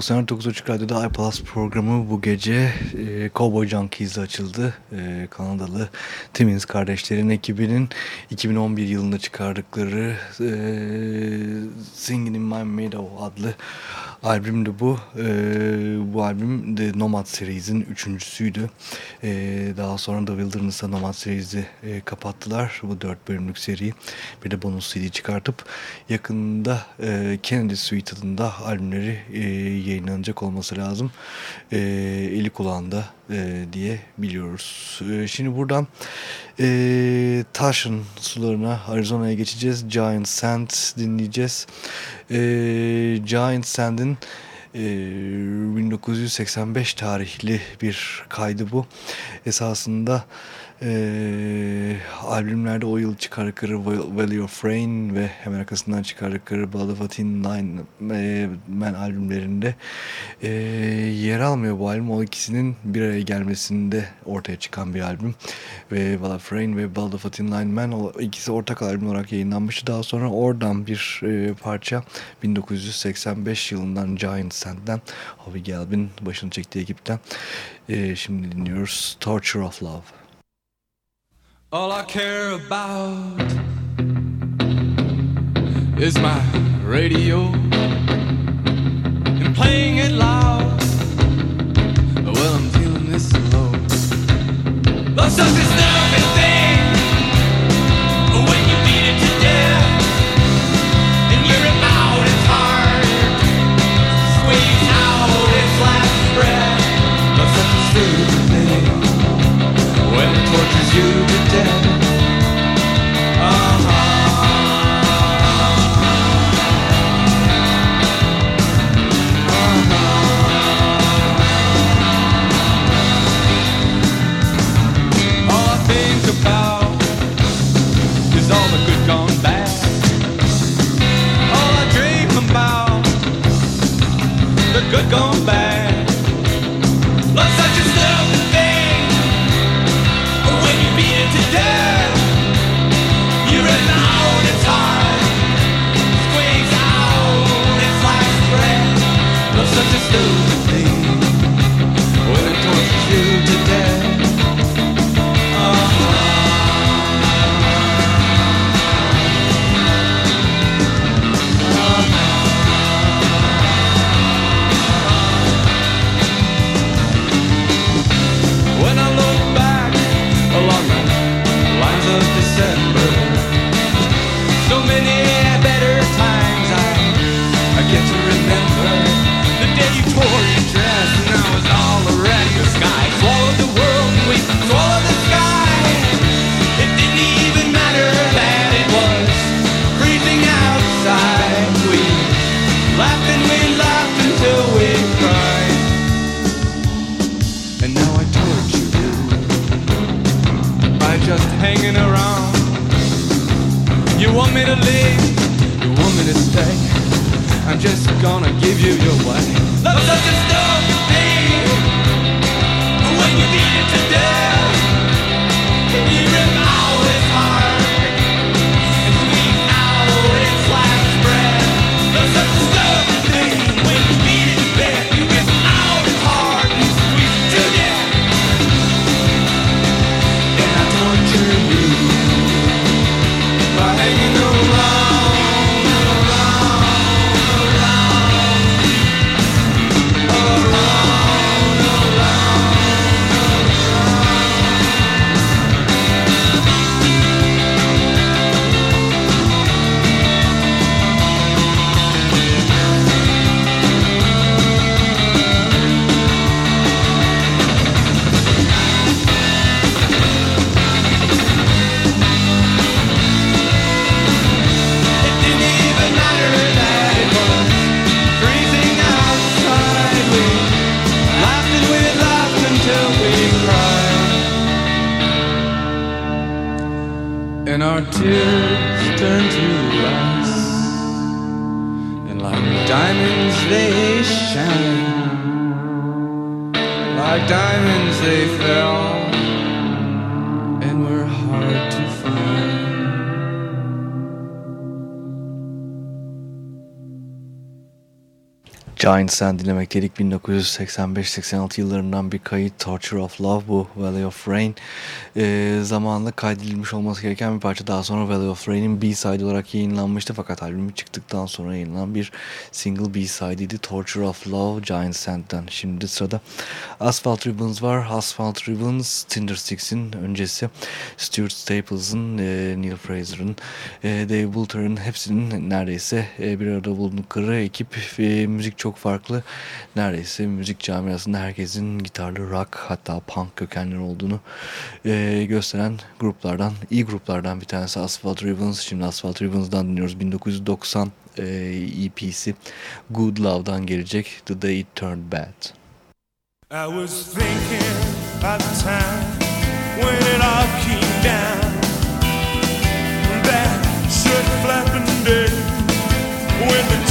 99 Açık Radyo'da iPlus programı bu gece e, Cowboy Junkies'de açıldı. E, Kanadalı Timmins kardeşlerin ekibinin 2011 yılında çıkardıkları e, Singing in My Meadow adlı albümdü bu. E, bu albüm The Nomad Series'in üçüncüsüydü. E, daha sonra The Wilderness'a Nomad Series'i e, kapattılar. Bu dört bölümlük seri. Bir de bonus CD çıkartıp yakında e, Kennedy Suite adında albümleri e, yayınlanacak olması lazım. E, eli kulağında e, diye biliyoruz. E, şimdi buradan e, Taş'ın sularına Arizona'ya geçeceğiz. Giant Sand dinleyeceğiz. E, Giant Sand'in 1985 tarihli bir kaydı bu. Esasında e, albümlerde o yıl çıkardıkları Valley of Rain ve hemen arkasından çıkardıkları Blood of a Teen Nine e, Man albümlerinde e, yer almıyor bu albüm. O ikisinin bir araya gelmesinde ortaya çıkan bir albüm. Ve Blood of Rain ve Blood of a Teen Nine Man o ikisi ortak albüm olarak yayınlanmıştı. Daha sonra oradan bir e, parça 1985 yılından Giant Sand'den Howie Galvin başını çektiği ekipten e, şimdi dinliyoruz Torture of Love. All I care about is my radio and playing it loud. Well, I'm feeling this low. Love such a stupid thing when you beat it to death and you rip out its heart, squeeze out its last breath. Love such a stupid to death. Giants'ten dinlemekteydik. 1985-86 yıllarından bir kayıt Torture of Love bu Valley of Rain. E, zamanında kaydedilmiş olması gereken bir parça. Daha sonra Valley of Rain'in B-side olarak yayınlanmıştı. Fakat albümü çıktıktan sonra yayınlanan bir single B-side'iydi. Torture of Love Giant Sand'den. Şimdi sırada Asphalt Ribbons var. Asphalt Ribbons, Tinder Six'in öncesi. Stuart Staples'ın, e, Neil Fraser'ın, e, Dave Bulter'ın hepsinin neredeyse e, bir arada bulundukları ekip e, müzik çok farklı. Neredeyse müzik camiasında herkesin gitarlı rock hatta punk kökenleri olduğunu e, gösteren gruplardan, iyi gruplardan bir tanesi Asphalt Ribbons. Şimdi Asphalt Ribbons'dan dinliyoruz. 1990 e, EP'si Good Love'dan gelecek The Day It Turned Bad. I was thinking at the time when it all came down That shirt flapping day when the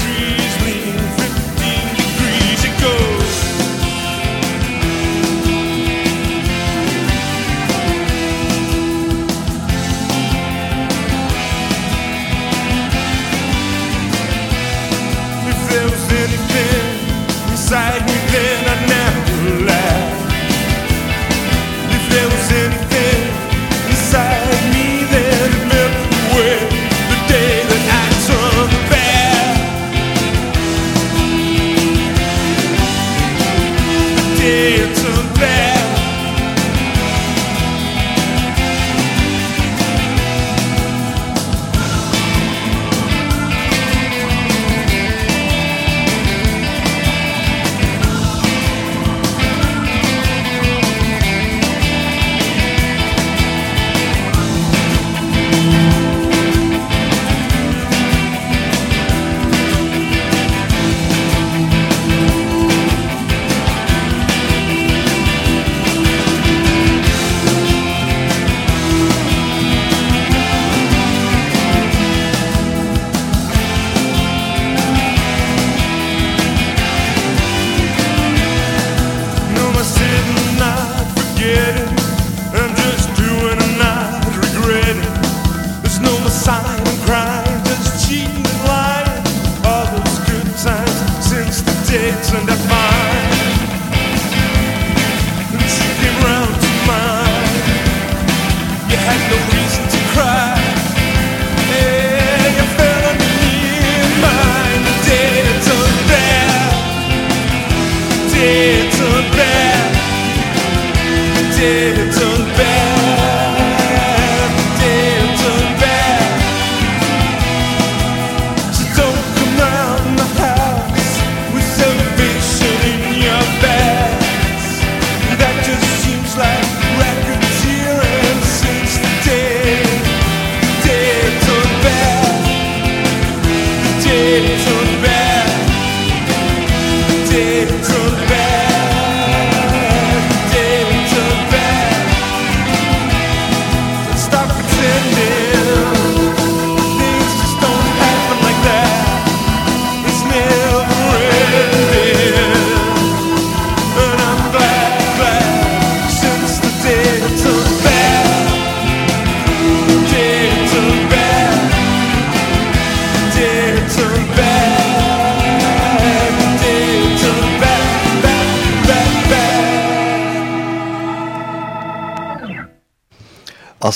It is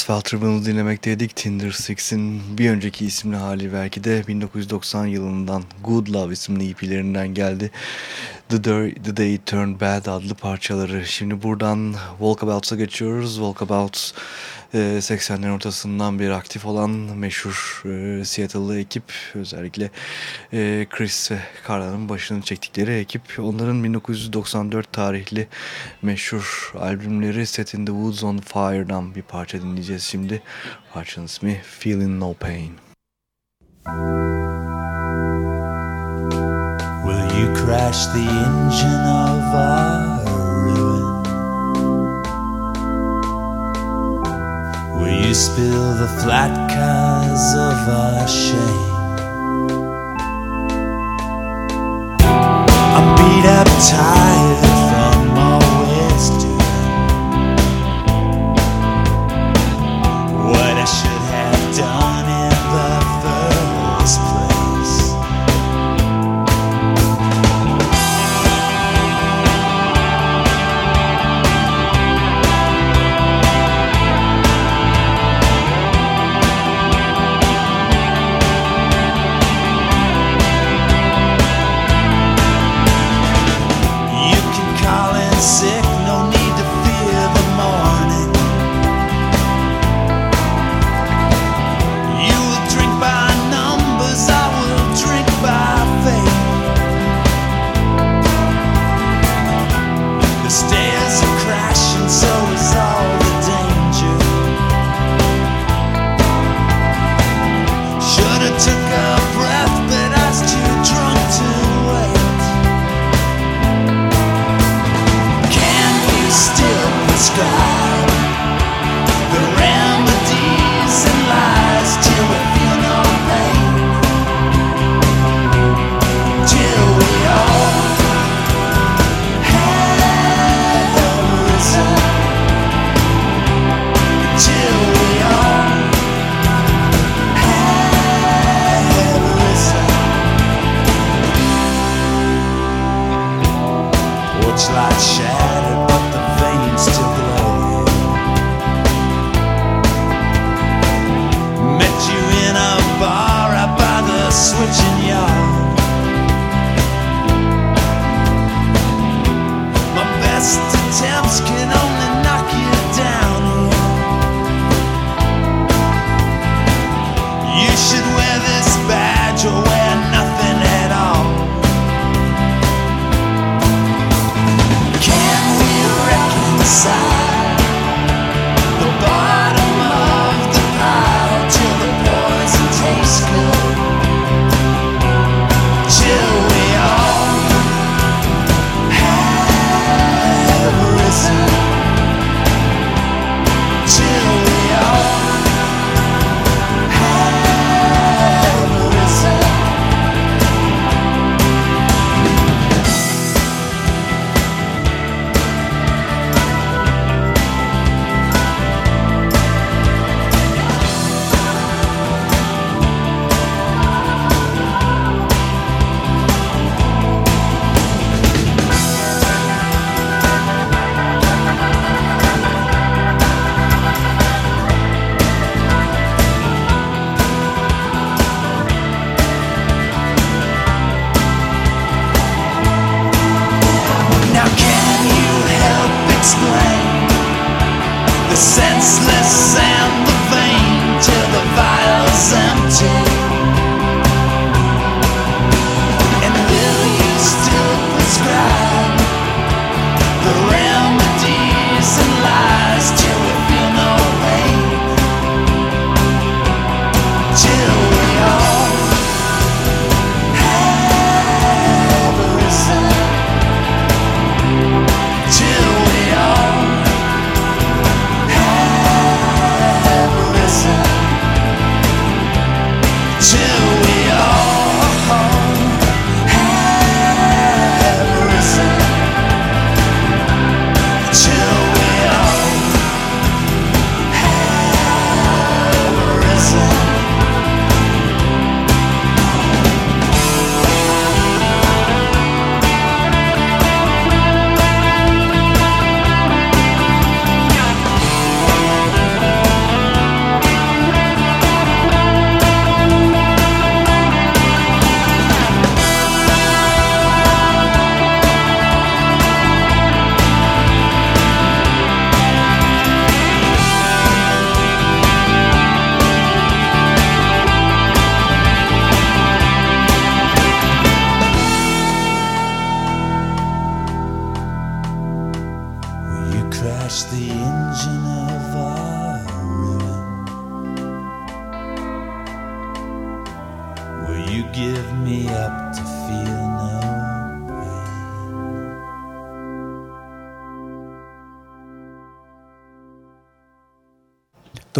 Asphalt Tribunal'ı dinlemekteydik. Tinder Six'in bir önceki isimli hali belki de 1990 yılından Good Love isimli EP'lerinden geldi. The Day, The Day Turned Bad adlı parçaları. Şimdi buradan Walkabout'a geçiyoruz. Walkabout 80'lerin e, ortasından bir aktif olan meşhur e, Seattle'lı ekip özellikle e, Chris ve Carla'nın başını çektikleri ekip onların 1994 tarihli meşhur albümleri Set in the Woods on Fire'dan bir parça dinleyeceğiz şimdi. Parçanın ismi Feeling No Pain. Will you crash the engine of our Will you spill the flat cars of our shame? I'm beat up, tired from always doing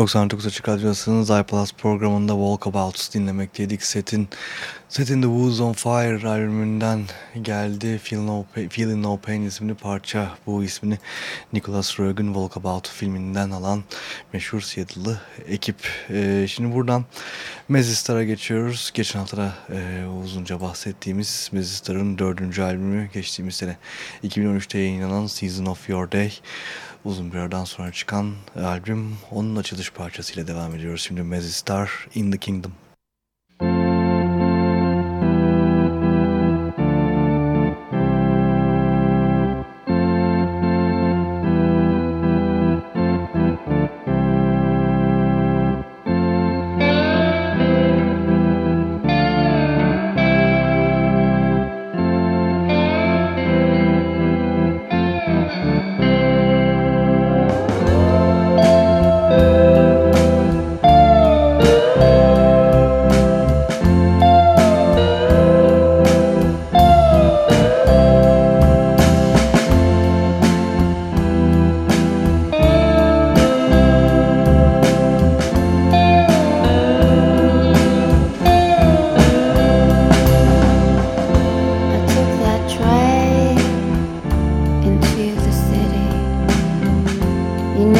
99 Açık Radyosu'nun iPlus programında Walkabouts dinlemekteydik. Setin Setting the Woods on Fire albümünden geldi. Feel no Feeling No Pain isimli parça. Bu ismini Nicholas Roeg'un Walkabout filminden alan meşhur Seattle'lı ekip. Ee, şimdi buradan Mezistar'a geçiyoruz. Geçen hafta e, uzunca bahsettiğimiz Mezistar'ın dördüncü albümü geçtiğimiz sene 2013'te yayınlanan Season of Your Day uzun bir aradan sonra çıkan albüm. Onun açılış parçasıyla devam ediyoruz. Şimdi Mazzy Star in the Kingdom.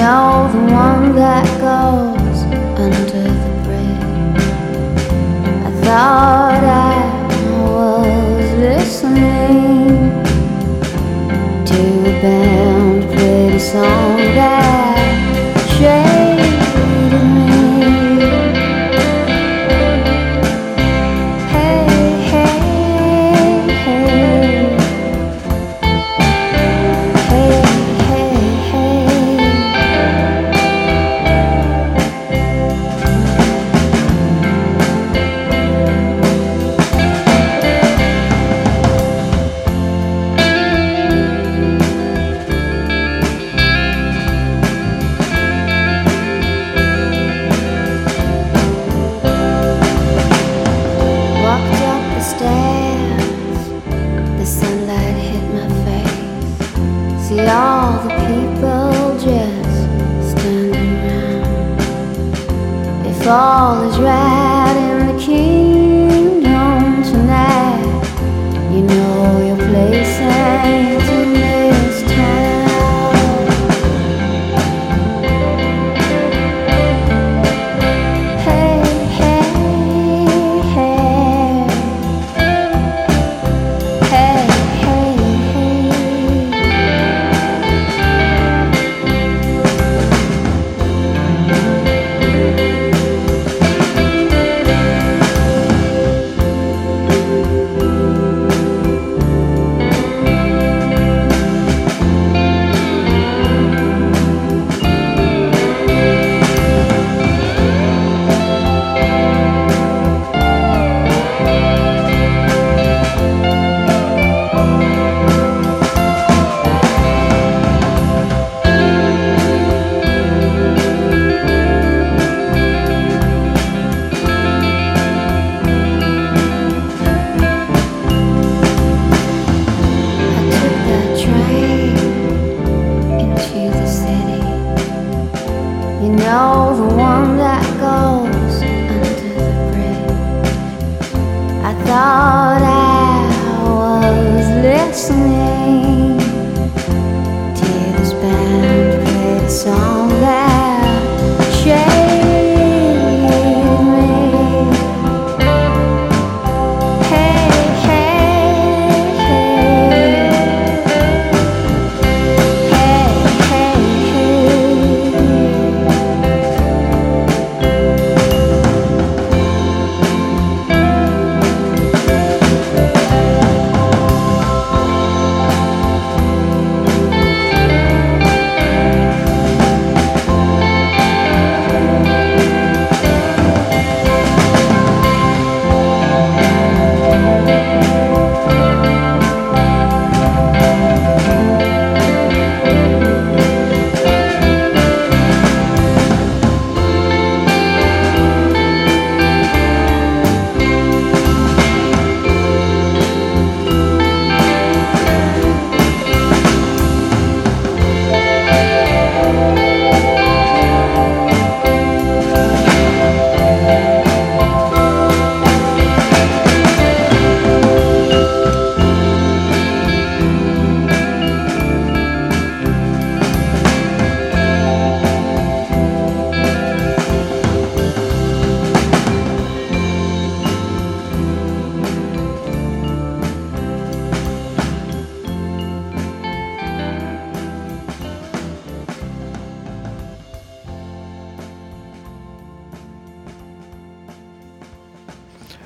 know the one that goes under the bridge. I thought I was listening to a band.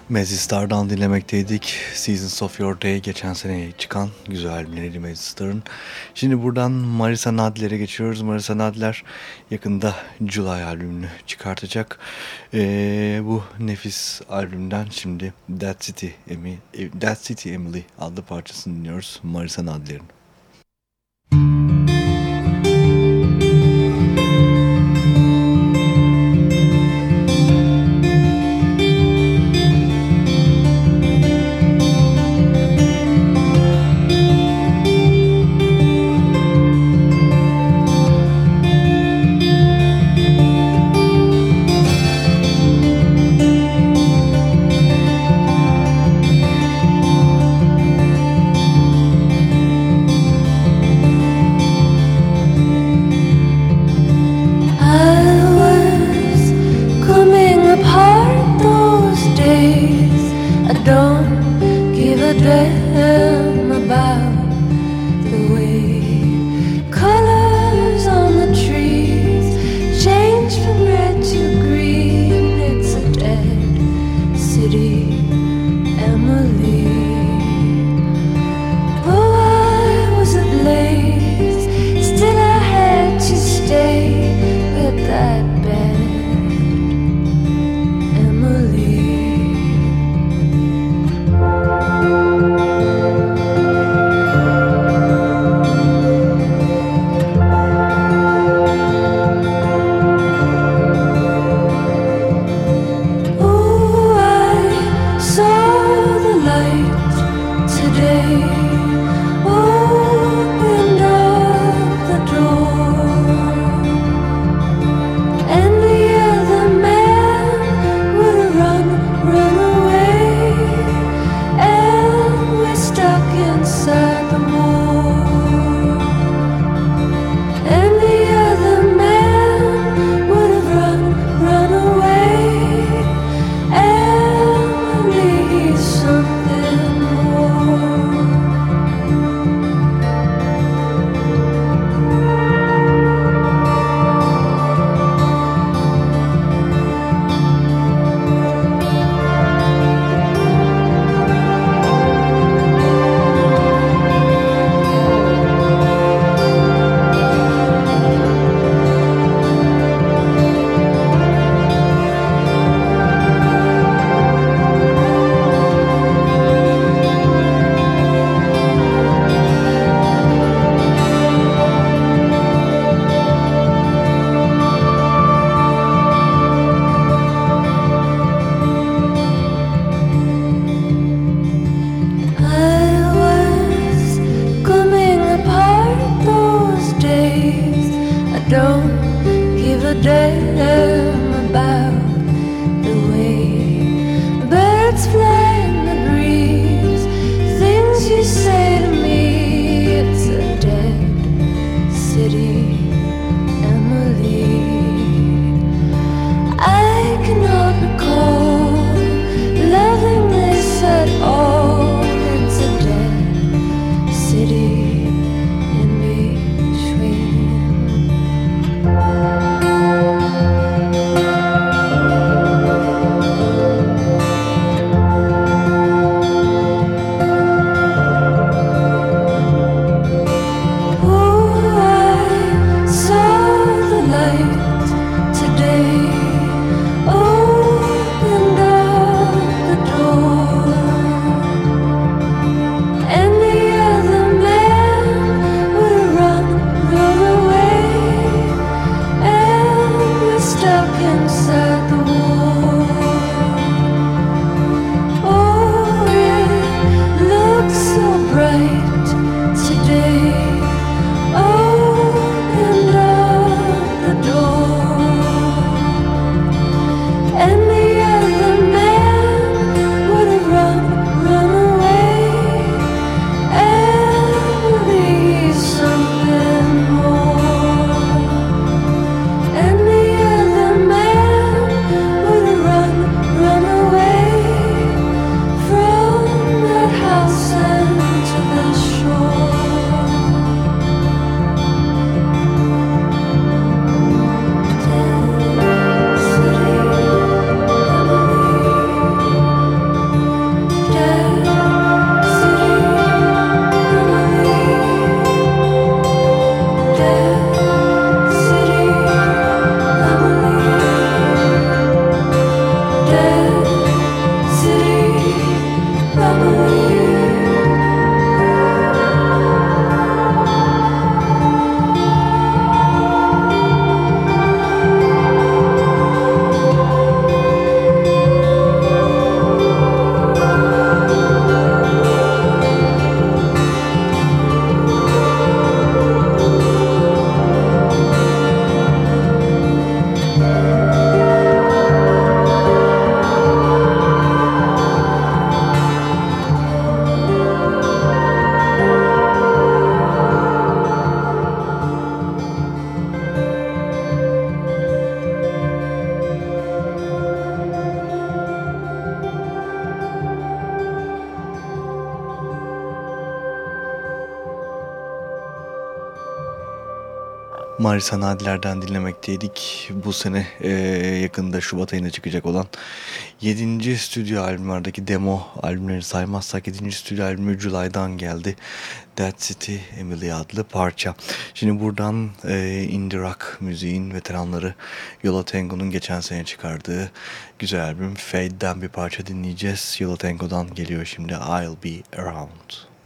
Mazzy dinlemekteydik. Seasons of Your Day geçen sene çıkan güzel albümleri Mazzy Şimdi buradan Marisa Nadler'e geçiyoruz. Marisa Nadler yakında July albümünü çıkartacak. Ee, bu nefis albümden şimdi That City, Emily, That City Emily adlı parçasını dinliyoruz Marisa Nadler'in. Marisa Nadiler'den dinlemekteydik. Bu sene e, yakında Şubat ayında çıkacak olan 7. stüdyo albümlerdeki demo albümleri saymazsak 7. stüdyo albümü July'dan geldi. That City Emily adlı parça. Şimdi buradan e, indie rock müziğin veteranları Yola Tango'nun geçen sene çıkardığı güzel albüm Fade'den bir parça dinleyeceğiz. Yola Tango'dan geliyor şimdi I'll Be Around.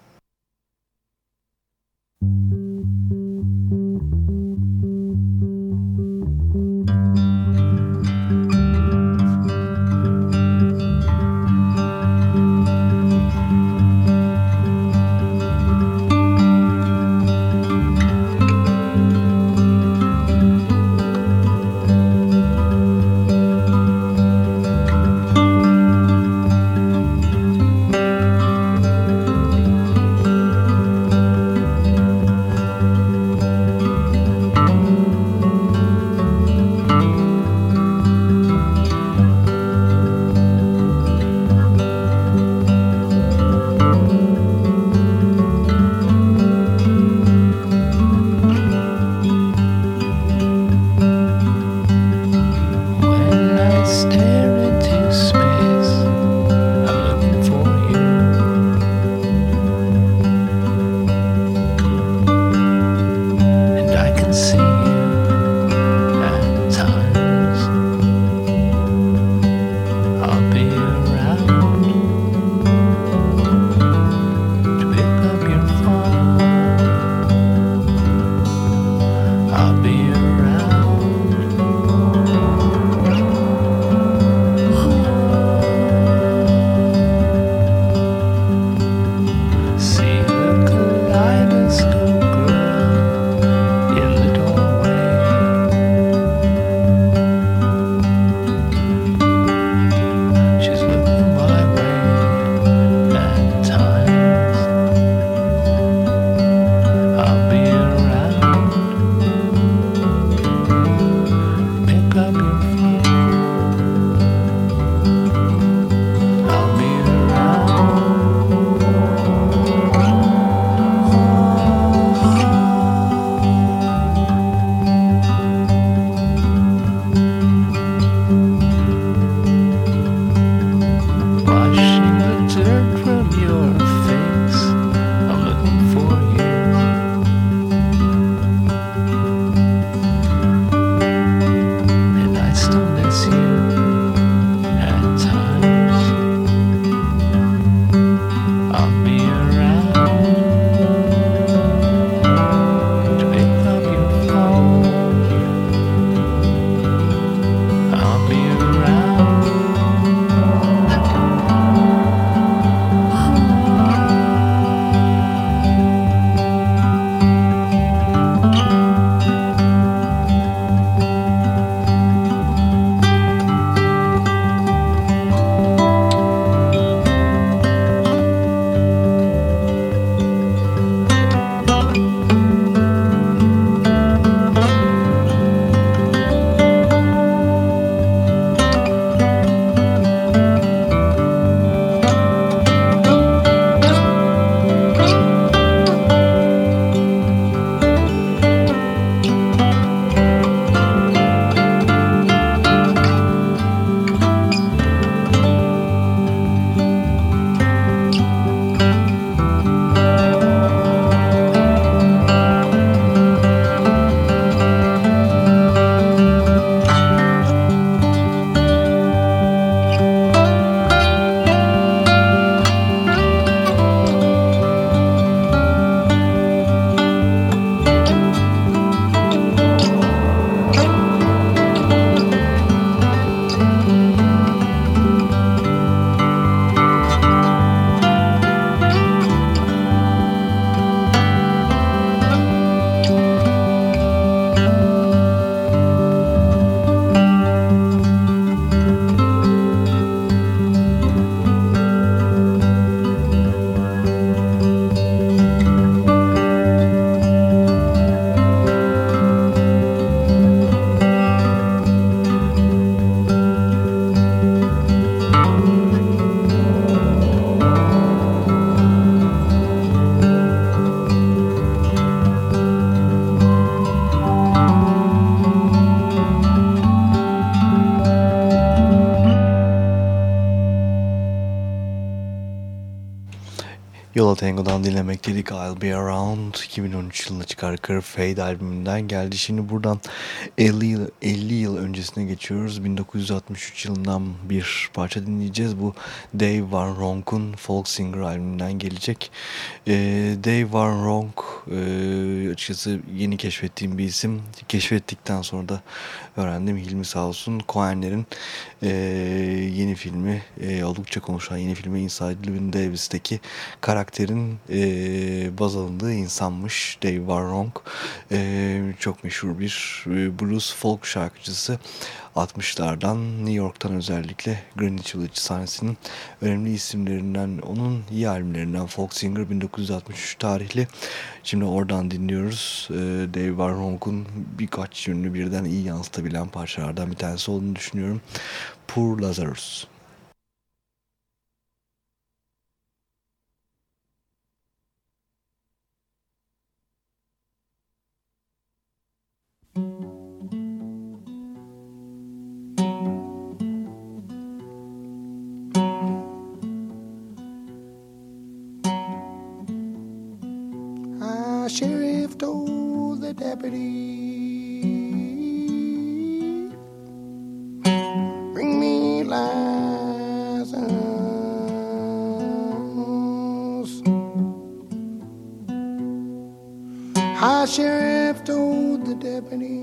Yola Tango'dan dinlemekteydik I'll Be Around 2013 yılında çıkardıkları Fade albümünden geldi. Şimdi buradan 50 yıl, 50 yıl öncesine geçiyoruz. 1963 yılından bir parça dinleyeceğiz. Bu Dave Van Ronk'un Folk Singer albümünden gelecek. Ee, Dave Van Ronk e, açıkçası yeni keşfettiğim bir isim. Keşfettikten sonra da öğrendim. Hilmi sağ olsun. Coen'lerin e, yeni filmi, e, oldukça konuşan yeni filmi Inside Llewyn Davis'teki karakterin e, baz alındığı insanmış Dave Warronk. E, çok meşhur bir e, blues folk şarkıcısı. 60'lardan New York'tan özellikle Greenwich Village sahnesinin önemli isimlerinden, onun iyi albümlerinden Folk Singer 1963 tarihli. Şimdi oradan dinliyoruz. E, Dave Warronk'un birkaç yönünü birden iyi yansıtabilen parçalardan bir tanesi olduğunu düşünüyorum. Poor Lazarus. Told the deputy, Bring me license. High sheriff told the deputy.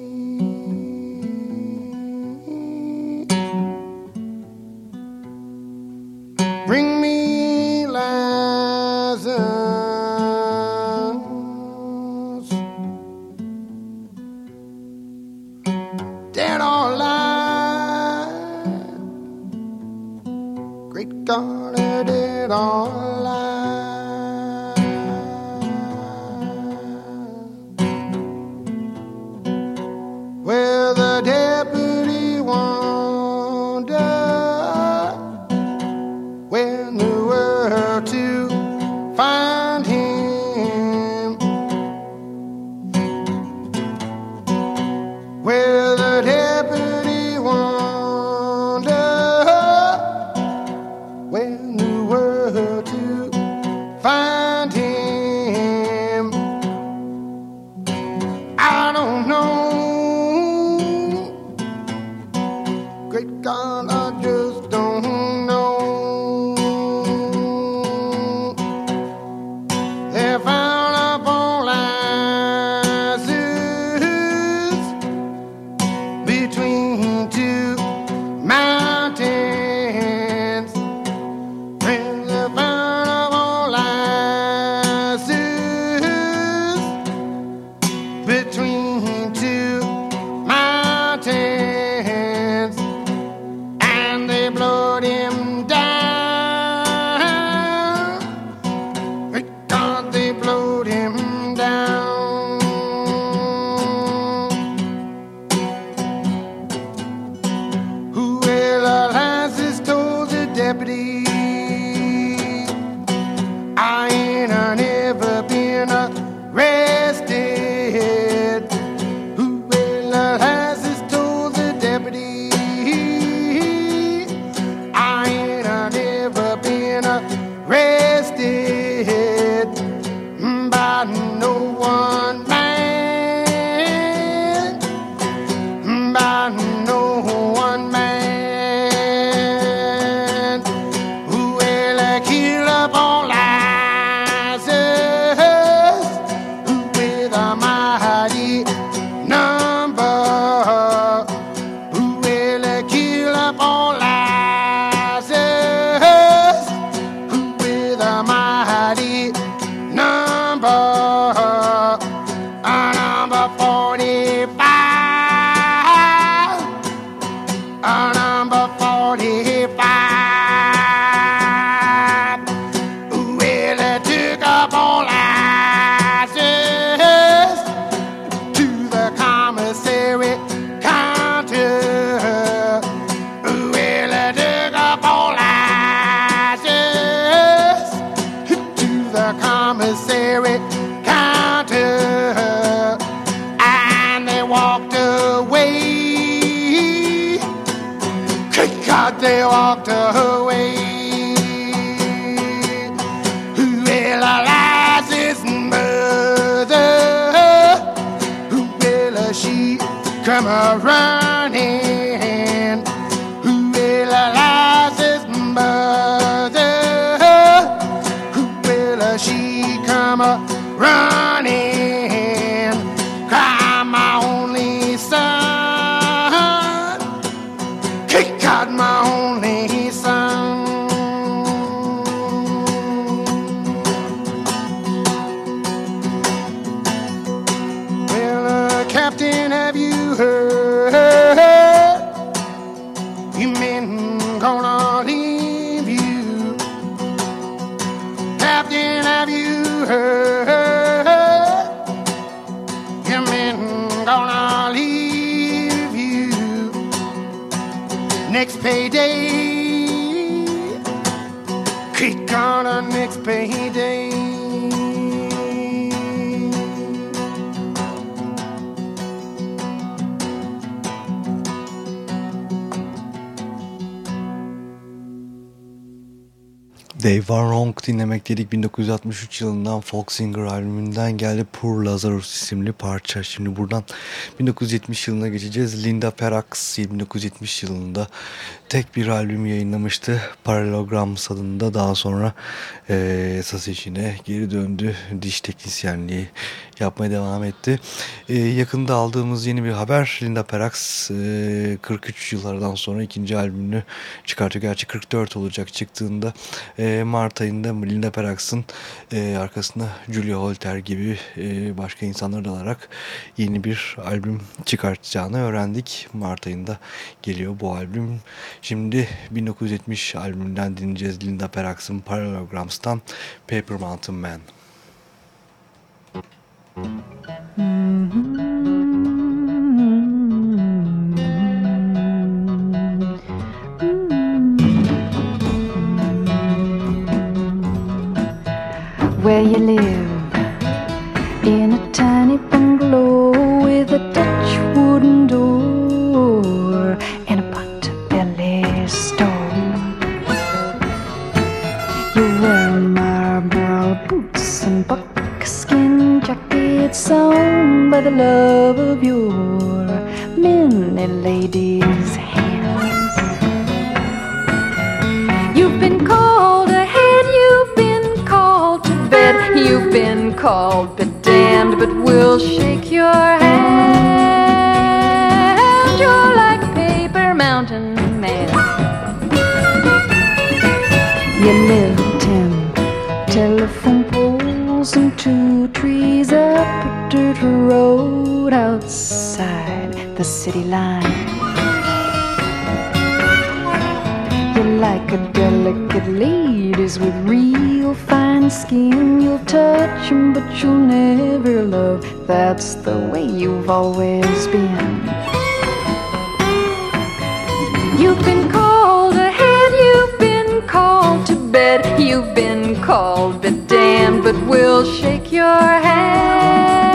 Dave Van Ronk dinlemek dedik 1963 yılından Folk Singer albümünden geldi Poor Lazarus isimli parça. Şimdi buradan 1970 yılına geçeceğiz. Linda Perax 1970 yılında tek bir albüm yayınlamıştı. Parallelograms adında daha sonra e, esas işine geri döndü. Diş teknisyenliği yapmaya devam etti. E, yakında aldığımız yeni bir haber Linda Perax e, 43 yıllardan sonra ikinci albümünü çıkartıyor. Gerçi 44 olacak çıktığında e, Mart ayında Linda Perax'ın e, arkasında Julia Holter gibi e, başka insanları da alarak yeni bir albüm çıkartacağını öğrendik. Mart ayında geliyor bu albüm. Şimdi 1970 albümünden dinleyeceğiz Linda Perax'ın Parallelograms'tan Paper Mountain Man. Where you live in a tiny bungalow with a Dutch wooden door and a pot-belly stove. You wear marlboro boots and buckskin jackets sewn by the love of your many ladies' you've damned, but we'll shake your hand. You're like a paper mountain man. You live ten telephone poles and two trees up a dirt road outside the city line. A delicate ladies with real fine skin. You'll touch 'em, but you'll never love. That's the way you've always been. You've been called ahead, you've been called to bed, you've been called but damned, but we'll shake your hand.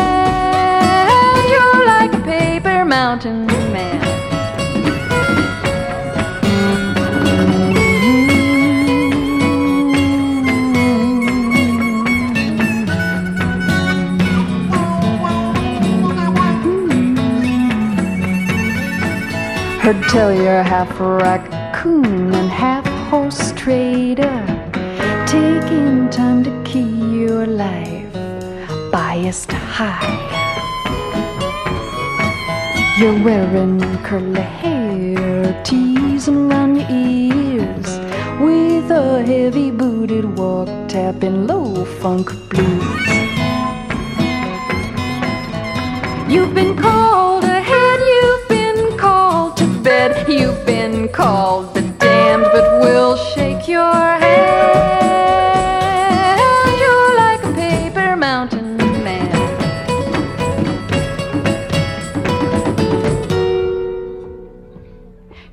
Heard tell you're half raccoon and half horse trader, taking time to key your life biased high. You're wearing curly hair, teasing around your ears, with a heavy booted walk, tapping low funk blues. You've been called ahead, bed, you've been called the damned, but we'll shake your hand. You're like a paper mountain man.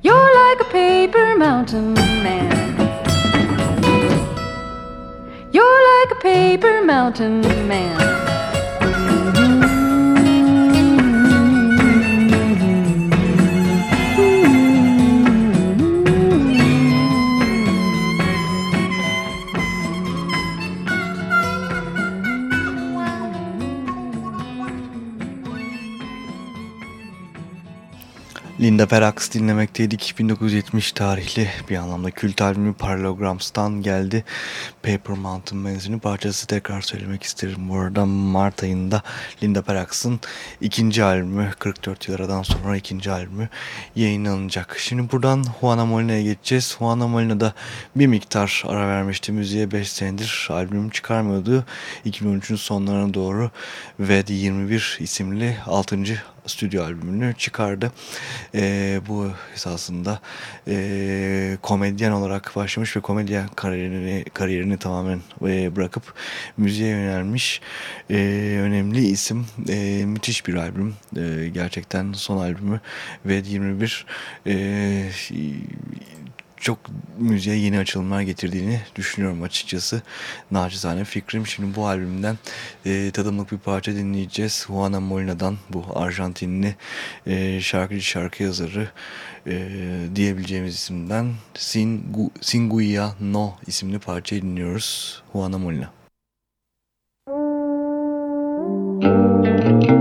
You're like a paper mountain man. You're like a paper mountain man. Linda Perax dinlemekteydik. 1970 tarihli bir anlamda kült albümü Parallelograms'tan geldi. Paper Mountain benzini parçası tekrar söylemek isterim. Bu arada Mart ayında Linda Perax'ın ikinci albümü 44 yıl aradan sonra ikinci albümü yayınlanacak. Şimdi buradan Juana Molina'ya geçeceğiz. Juana Molina da bir miktar ara vermişti müziğe 5 senedir albüm çıkarmıyordu. 2013'ün sonlarına doğru VED 21 isimli 6 stüdyo albümünü çıkardı. E, bu esasında e, komedyen olarak başlamış ve komedyen kariyerini, kariyerini tamamen e, bırakıp müziğe yönelmiş e, önemli isim. E, müthiş bir albüm. E, gerçekten son albümü ve 21 e, çok müziğe yeni açılımlar getirdiğini düşünüyorum açıkçası. Naçizane fikrim. Şimdi bu albümden e, tadımlık bir parça dinleyeceğiz. Juana Molina'dan bu Arjantinli e, şarkıcı şarkı yazarı e, diyebileceğimiz isimden Singu, Singuia No isimli parçayı dinliyoruz. Juana Molina. pasando el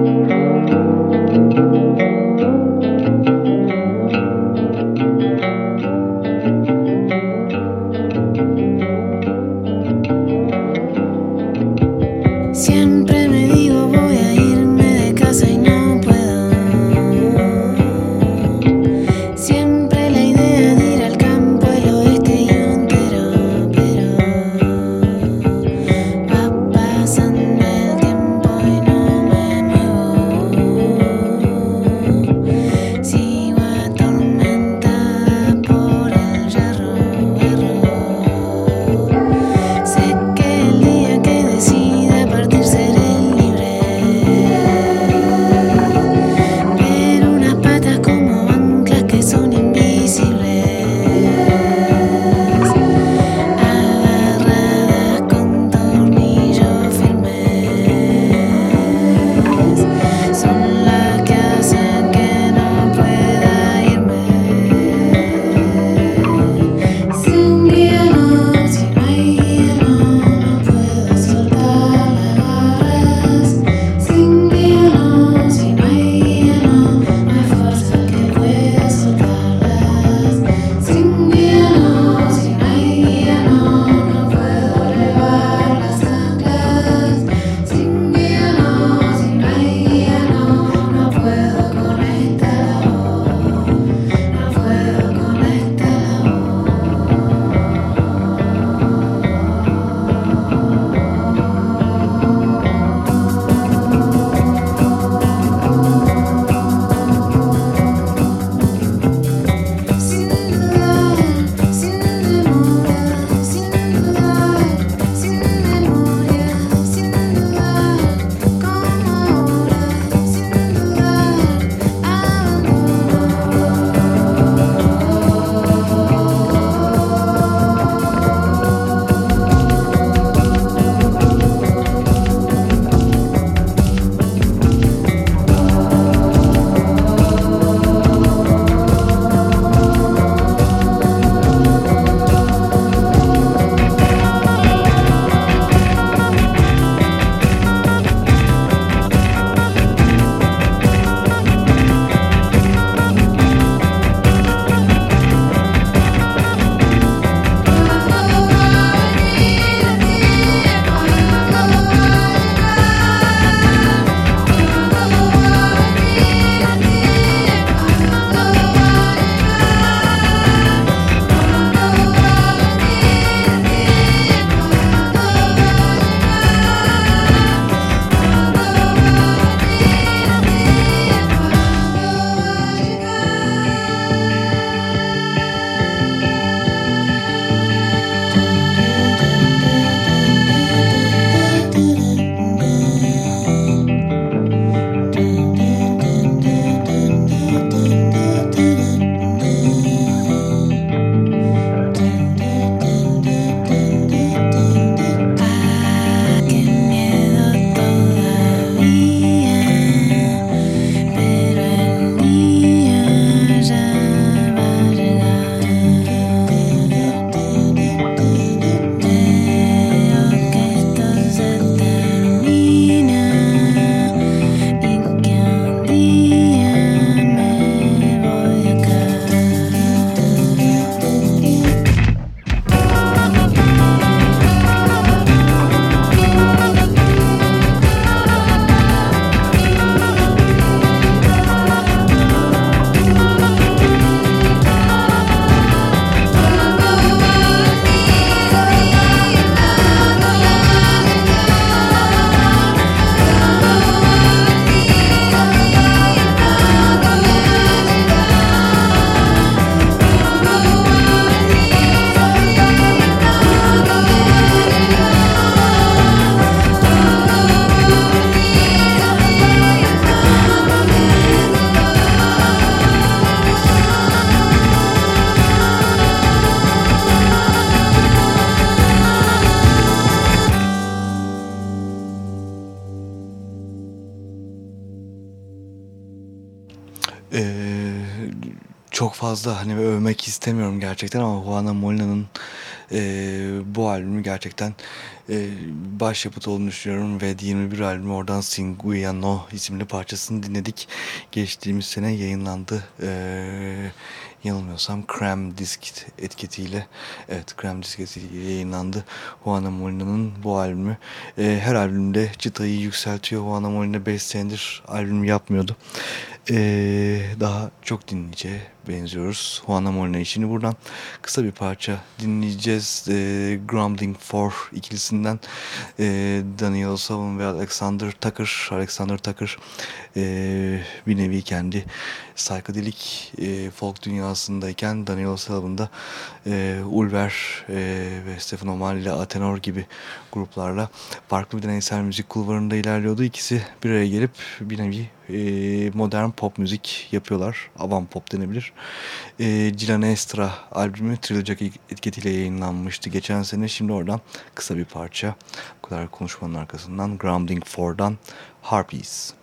e, çok fazla hani övmek istemiyorum gerçekten ama Juana Molina'nın e, bu albümü gerçekten e, başyapıt olduğunu düşünüyorum ve 21 albümü oradan Singuia No isimli parçasını dinledik. Geçtiğimiz sene yayınlandı. E, yanılmıyorsam Krem Disk etiketiyle evet Krem Disk etiketiyle yayınlandı Juana Molina'nın bu albümü. E, her albümde çıtayı yükseltiyor. Juana Molina 5 senedir albüm yapmıyordu. E, daha çok dinleyeceğe benziyoruz. Juana Molina için buradan kısa bir parça dinleyeceğiz. E, Grumbling For ikilisinden e, Daniel Savin ve Alexander Tucker. Alexander Tucker e, bir nevi kendi psychedelic e, folk dünyasındayken Daniel Sullivan da e, Ulver e, ve Stephen O'Malley ile Atenor gibi gruplarla farklı bir deneysel müzik kulvarında ilerliyordu. İkisi bir araya gelip bir nevi e, modern pop müzik yapıyorlar. Avan pop denebilir. E, Cilan Estra albümü Trilogy etiketiyle yayınlanmıştı geçen sene. Şimdi oradan kısa bir parça. Bu kadar konuşmanın arkasından Grounding 4'dan Harpies.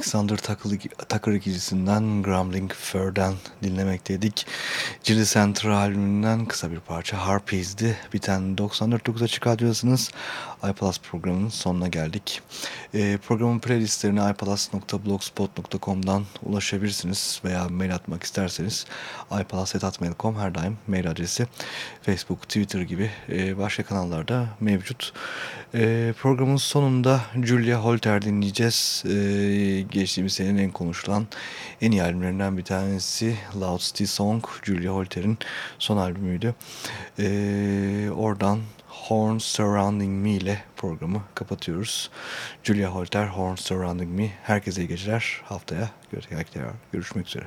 Alexander Tucker ikilisinden Grumbling Fur'den dinlemekteydik. Chili Center albümünden kısa bir parça Harpies'di. Biten 94.9 Açık. iPlus programının sonuna geldik. E, programın playlistlerine iPlus.blogspot.com'dan ulaşabilirsiniz veya mail atmak isterseniz iPlus.mail.com her daim mail adresi. Facebook, Twitter gibi e, başka kanallarda mevcut. E, programın sonunda Julia Holter dinleyeceğiz. E, geçtiğimiz senenin en konuşulan en iyi albümlerinden bir tanesi Loud City Song. Julia Holter'in son albümüydü. E, oradan Horns Surrounding Me ile programı kapatıyoruz. Julia Holter, Horns Surrounding Me. Herkese iyi geceler. Haftaya görüşmek üzere.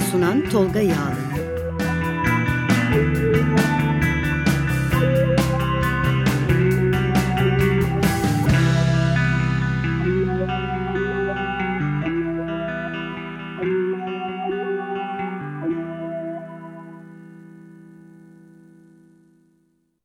Sunan Tolga Yağlı